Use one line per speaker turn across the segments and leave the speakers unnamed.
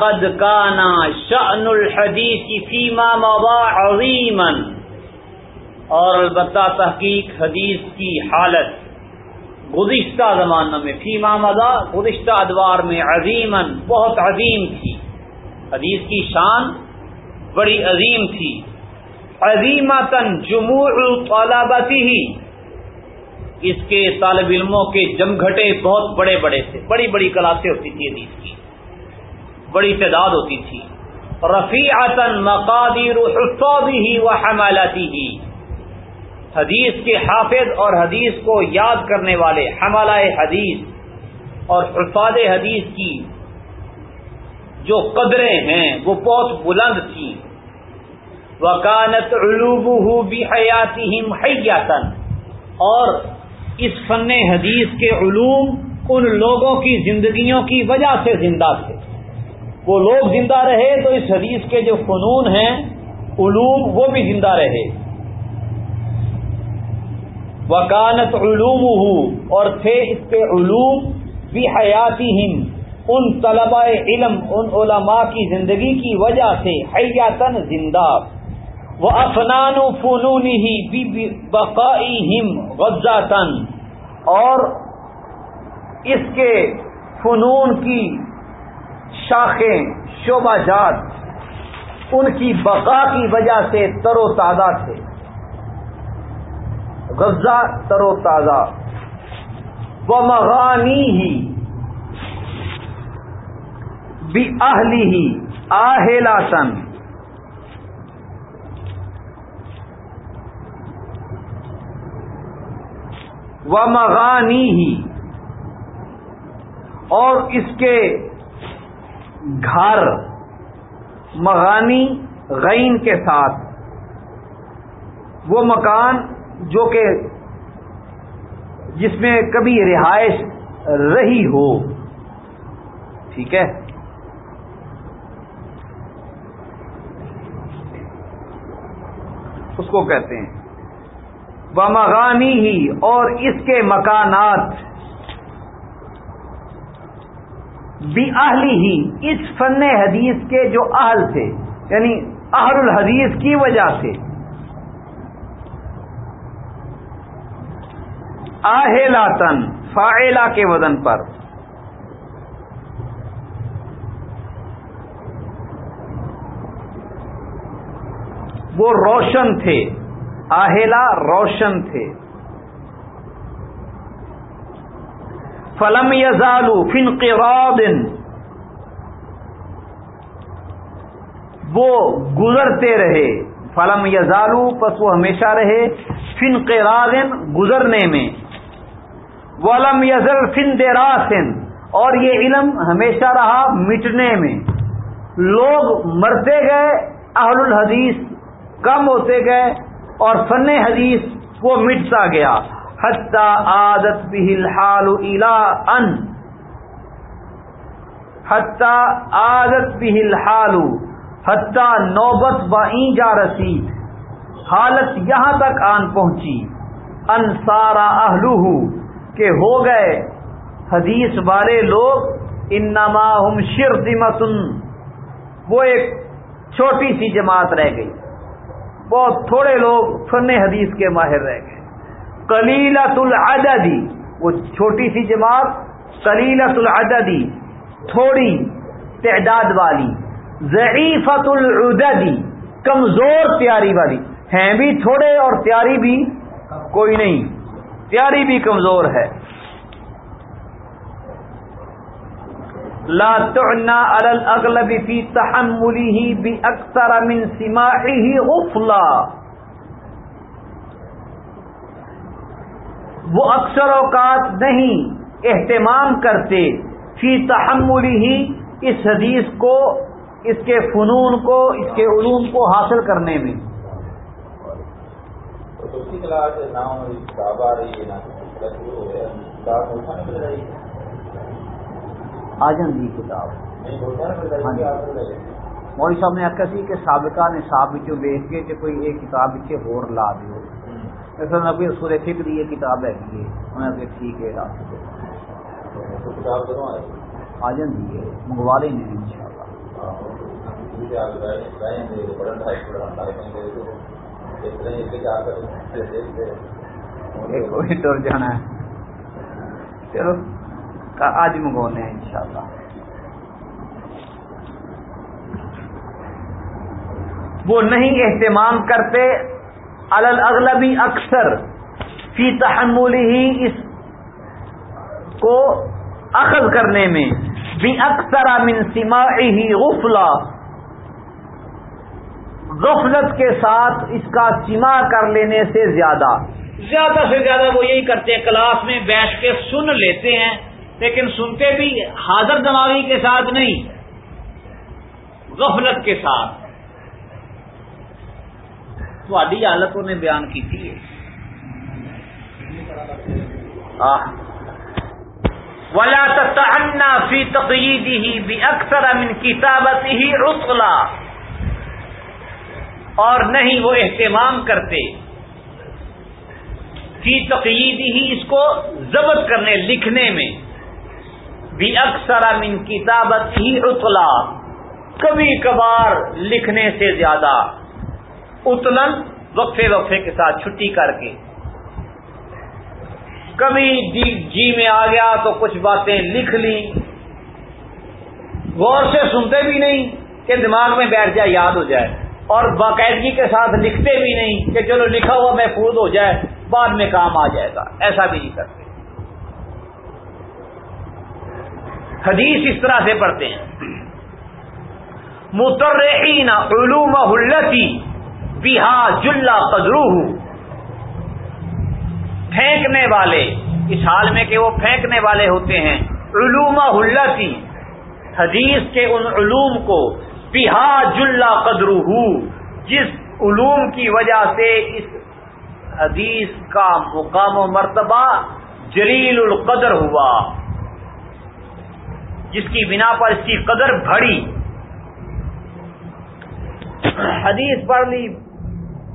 وَلَقَدْ كَانَ شَأْنُ الْحَدِيثِ فِي مَا مَضَى عَظِيمًا. اور البتہ تحقیق حدیث کی حالت گزشتہ زمانہ میں فی مامدا گزشتہ ادوار میں عظیمن بہت عظیم تھی۔ حدیث کی شان بڑی عظیم تھی۔ عظیمتن جموع طلبتی ہی اس کے طالب علموں کے جمگھٹے بہت بڑے بڑے تھے، بڑی بڑی کلاسیں ہوتی تھی حدیث کی۔ بڑی تعداد ہوتی تھی۔ رفیعتن مقادیر حفاظی و حمالتی۔ ہی حدیث کے حافظ اور حدیث کو یاد کرنے والے حملہ حدیث اور حفاظ حدیث کی جو قدریں ہیں، وہ بہت بلند تھیں وکانت علوب بھی حیاتی حیاتن اور اس فن حدیث کے علوم ان لوگوں کی زندگیوں کی وجہ سے زندہ تھے۔ وہ لوگ زندہ رہے تو اس حدیث کے جو فنون ہیں، علوم، وہ بھی زندہ رہے۔ وکانت علوم اور تھے اس کے علوم بھی حیاتی ہند ان طلباء علم، ان علماء کی زندگی کی وجہ سے حیاتن زندہ۔ وہ افنان و فنون ہی بقائی ہم غزاتن اور اس کے فنون کی شاخیں، شعبہ جات، ان کی بقا کی وجہ سے تر و تازہ تھے۔ غزہ تر و تازہ۔ و مغانی ہی بھی اہلی ہی آہلا سن و مغانی ہی اور اس کے گھر، مغانی، غین کے ساتھ۔ وہ مکان جو کہ جس میں کبھی رہائش رہی ہو۔ ٹھیک ہے؟ اس کو کہتے ہیں۔ بمغانی ہی اور اس کے مکانات۔ بھی اہلی ہی اس فن حدیث کے جو اہل تھے یعنی اہل الحدیث کی وجہ سے۔ آہلاتن فائلہ کے وزن پر۔ وہ روشن تھے آہلا روشن تھے۔ فلم یزالو فن کے وہ گزرتے رہے۔ فلم یزالو پس وہ ہمیشہ رہے۔ فن کے گزرنے میں۔ ولم یزل فن دراسن اور یہ علم ہمیشہ رہا مٹنے میں۔ لوگ مرتے گئے، اہل الحدیث کم ہوتے گئے اور فن حدیث وہ مٹتا گیا۔ حتی عادت بھی الحال الا ان حتی عادت بھی الحال حتی نوبت بین جا رسید. حالت یہاں تک آن پہنچی. ان سارا اہلو کہ ہو گئے حدیث والے لوگ ان ہم شر وہ ایک چھوٹی سی جماعت رہ گئی. بہت تھوڑے لوگ فن حدیث کے ماہر رہ گئے. کلیلت العددی وہ چھوٹی سی جماعت کلیلت العددی تھوڑی تعداد والی ضعیفت العددی کمزور تیاری والی، ہیں بھی تھوڑے اور تیاری بھی کوئی نہیں، تیاری بھی کمزور ہے۔ لا تعنا على الاغلب في تحمله باكثر من سماعه غفلا۔ وہ اکثر اوقات نہیں اہتمام کرتے فی تحملی ہی اس حدیث کو اس کے فنون کو اس کے علوم کو حاصل کرنے میں۔ آ جی۔ کتاب موری صاحب نے آخیا سی کہ سابقہ نے ساب ویچ کے کہ کوئی ایک کتاب پیچھے ہور لا دیو۔ ایسا کوئی سورے فکر یہ کتاب ہے انہیں آگے ٹھیک ہے آ جی منگوا لیں گے ان شاء اللہ جانا ہے۔ چلو آج منگوانے ہیں انشاءاللہ۔ وہ نہیں اہتمام کرتے اغلبی اکثر فی تحمل ہی اس کو اخذ کرنے میں بھی اکثر امن سما ہی غفلا غفلت کے ساتھ اس کا سما کر لینے سے زیادہ زیادہ سے زیادہ وہ یہی کرتے ہیں، کلاس میں بیٹھ کے سن لیتے ہیں، لیکن سنتے بھی حاضر دماغی کے ساتھ نہیں، غفلت کے ساتھ۔ تھوڑی حالتوں نے بیان کی تھی ولا تتعنا فی تقییدہ بھی اکثر امن کتابت ہی رسلا اور نہیں وہ اہتمام کرتے فی تقیید ہی اس کو ضبط کرنے لکھنے میں بھی اکثر امن کتابت ہی اتلا کبھی کبھار لکھنے سے زیادہ اتلن وقفے وقفے کے ساتھ چھٹی کر کے۔ کبھی جی, جی میں آ گیا تو کچھ باتیں لکھ لی غور سے سنتے بھی نہیں کہ دماغ میں بیٹھ جائے، یاد ہو جائے۔ اور باقاعدگی کے ساتھ لکھتے بھی نہیں کہ چلو لکھا ہوا محفوظ ہو جائے، بعد میں کام آ جائے گا۔ ایسا بھی نہیں کرتے۔ حدیث اس طرح سے پڑھتے ہیں۔ مترعین علوم التی بہا جلا قدرو پھینکنے والے، اس حال میں کہ وہ پھینکنے والے ہوتے ہیں۔ علوم التی حدیث کے ان علوم کو۔ بہا جلا قدر جس علوم کی وجہ سے اس حدیث کا مقام و مرتبہ جلیل القدر ہوا۔ جس کی بنا پر اس کی قدر بڑی حدیث پڑھ لی۔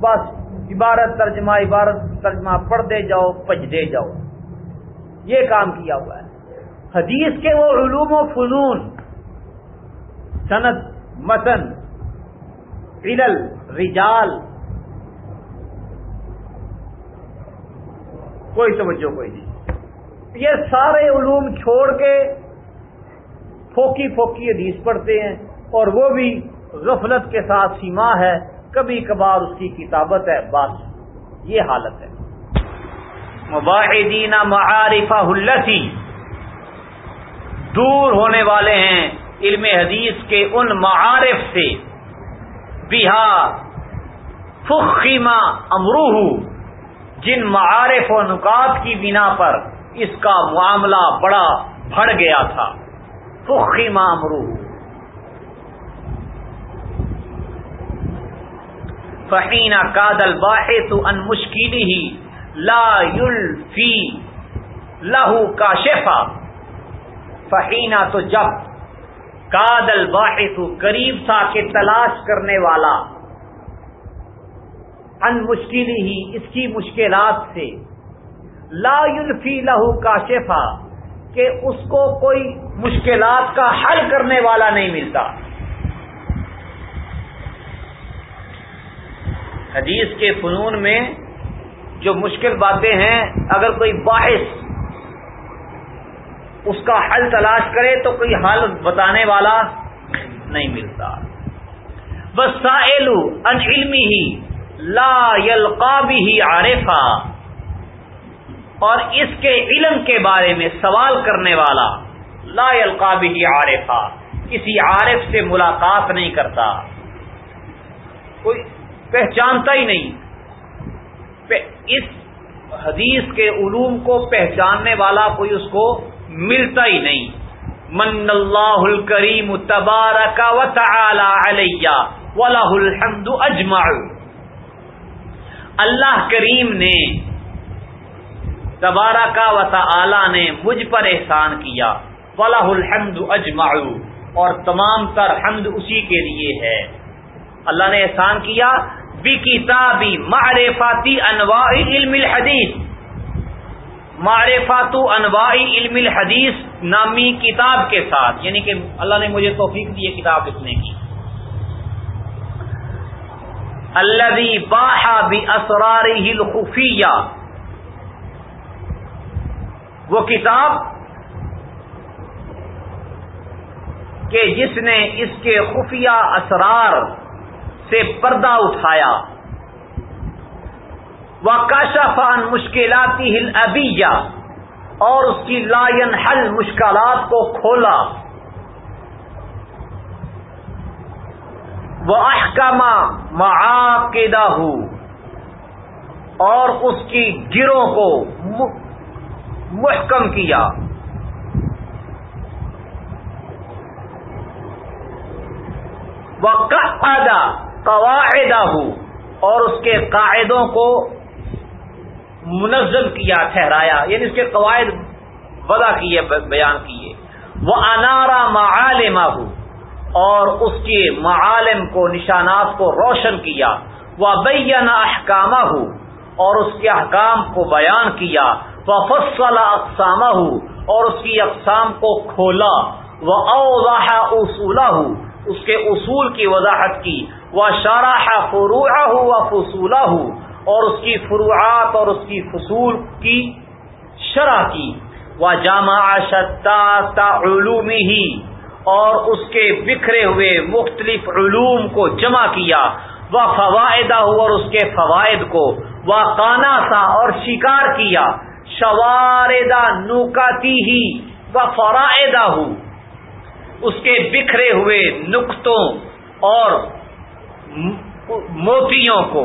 بس عبارت ترجمہ عبارت ترجمہ پڑھ دے جاؤ پج دے جاؤ۔ یہ کام کیا ہوا ہے۔ حدیث کے وہ علوم و فنون صنعت متن، علل، رجال، کوئی توجہ، کوئی نہیں۔ یہ سارے علوم چھوڑ کے پھوکی پھوکی حدیث پڑھتے ہیں اور وہ بھی غفلت کے ساتھ سیما ہے۔ کبھی کبھار اس کی کتابت ہے، بس یہ حالت ہے۔ مباحدین معارفہ التی دور ہونے والے ہیں علم حدیث کے ان معارف سے۔ بہا فخیمہ امروہ جن معارف و نکات کی بنا پر اس کا معاملہ بڑا بڑھ گیا تھا۔ فخیمہ امروہ فہینا کادل باہے تو ان مشکل ہی لا فی لہو کا شفا فہینا تو جب کادل باہے تو قریب تھا کہ تلاش کرنے والا ان مشکل ہی اس کی مشکلات سے لا فی لہو کا شفا کہ اس کو کوئی مشکلات کا حل کرنے والا نہیں ملتا۔ حدیث کے فنون میں جو مشکل باتیں ہیں، اگر کوئی باعث اس کا حل تلاش کرے تو کوئی حل بتانے والا نہیں ملتا۔ بس سائل ان علمی ہی لا یلقابی ہی عارفا۔ اور اس کے علم کے بارے میں سوال کرنے والا، لا یلقابی ہی عارفا۔ کسی عارف سے ملاقات نہیں کرتا۔ کوئی پہچانتا ہی نہیں۔ اس حدیث کے علوم کو پہچاننے والا کوئی اس کو ملتا ہی نہیں۔ من اللہ الکریم تبارک و تعالی علیہ ولہ الحمد اجمع اللہ کریم نے تبارک و تعالی نے مجھ پر احسان کیا۔ ولہ الحمد اجمع اور تمام تر حمد اسی کے لیے ہے۔ اللہ نے احسان کیا۔ بھی کتابی معرفاتی انواع علم الحدیث۔ معرفات انواع علم الحدیث نامی کتاب کے ساتھ یعنی کہ اللہ نے مجھے توفیق دی کتاب لکھنے کی۔ اللہ باہا بھی اسراری خفیہ وہ کتاب کہ جس نے اس کے خفیہ اسرار سے پردہ اٹھایا۔ وہ کاشافان مشکلاتی ہل ابیجا اور اس کی لائن حل مشکلات کو کھولا۔ وہ احکامہ معاقدہ ہو اور اس کی گروں کو محکم کیا۔ وہ قواعدہ اور اس کے قاعدوں کو منظم کیا، ٹھہرایا یعنی اس کے قواعد وضع کیے، بیان کیے۔ وہ انارا معالمہ ہو اور اس کے معالم کو، نشانات کو روشن کیا۔ وہ بینا احکامہ ہو اور اس کے احکام کو بیان کیا۔ وہ فصل اقسامہ اور اس کی اقسام کو کھولا۔ وہ اوضاح اصولہ اس کے اصول کی وضاحت کی۔ وہ شارح فروع ہو و فصولہ ہو اور اس کی فروعات اور اس کی فصول کی شرح کی۔ وہ جامع شتا علوم ہی اور اس کے بکھرے ہوئے مختلف علوم کو جمع کیا۔ وہ فوائدہ ہو اور اس کے فوائد کو وہ کانا سا اور شکار کیا۔ شواردہ نوکاتی ہی وہ فرائدہ ہو اس کے بکھرے ہوئے نقطوں اور موتیوں کو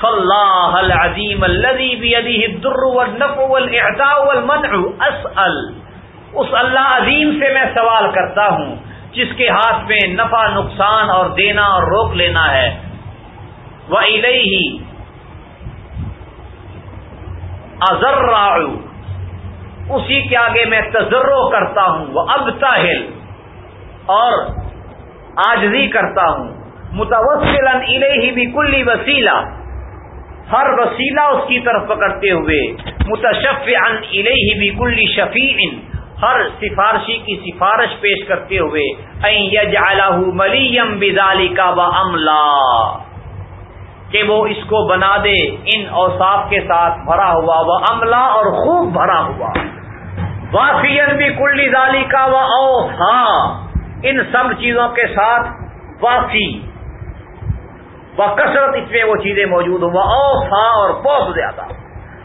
فلاح العظیم الذي بيده الضر والنفع والاعطاء والمنع اسال اس اللہ عظیم سے میں سوال کرتا ہوں، جس کے ہاتھ میں نفع، نقصان اور دینا اور روک لینا ہے۔ وہ ہی ازر اسی کے آگے میں تجرو کرتا ہوں۔ وہ ابتاہل اور آجزی کرتا ہوں۔ متوسل ہی بھی کلی وسیلہ۔ ہر وسیلہ اس کی طرف پکڑتے ہوئے۔ متشف ان ہی بھی کلی شفیع ہر سفارشی کی سفارش پیش کرتے ہوئے۔ ملیم بدالی کا عملہ کہ وہ اس کو بنا دے۔ ان اوساف کے ساتھ بھرا ہوا۔ وہ عملہ اور خوب بھرا ہوا۔ وافین بھی کلی دالی کا وہ او ان سب چیزوں کے ساتھ وافی وہ کثرت اس میں وہ چیزیں موجود ہوں، وہ او اور بہت زیادہ۔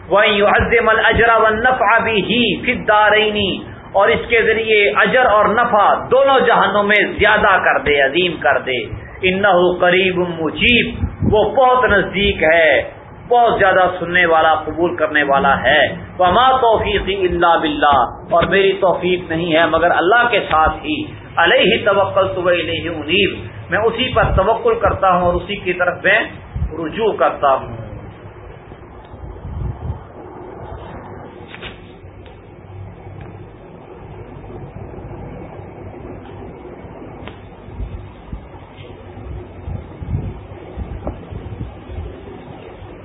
وہیں عزم الجرا و نفا بھی ہی فدارینی اور اس کے ذریعے اجر اور نفع دونوں جہانوں میں زیادہ کر دے، عظیم کر دے۔ ان قریب مجیب وہ بہت نزدیک ہے، بہت زیادہ سننے والا، قبول کرنے والا ہے۔ وما توفیق اللہ بلّہ اور میری توفیق نہیں ہے مگر اللہ کے ساتھ ہی۔ علیہ توکل صبح نہیں انیب۔ میں اسی پر توکل کرتا ہوں اور اسی کی طرف میں رجوع کرتا ہوں۔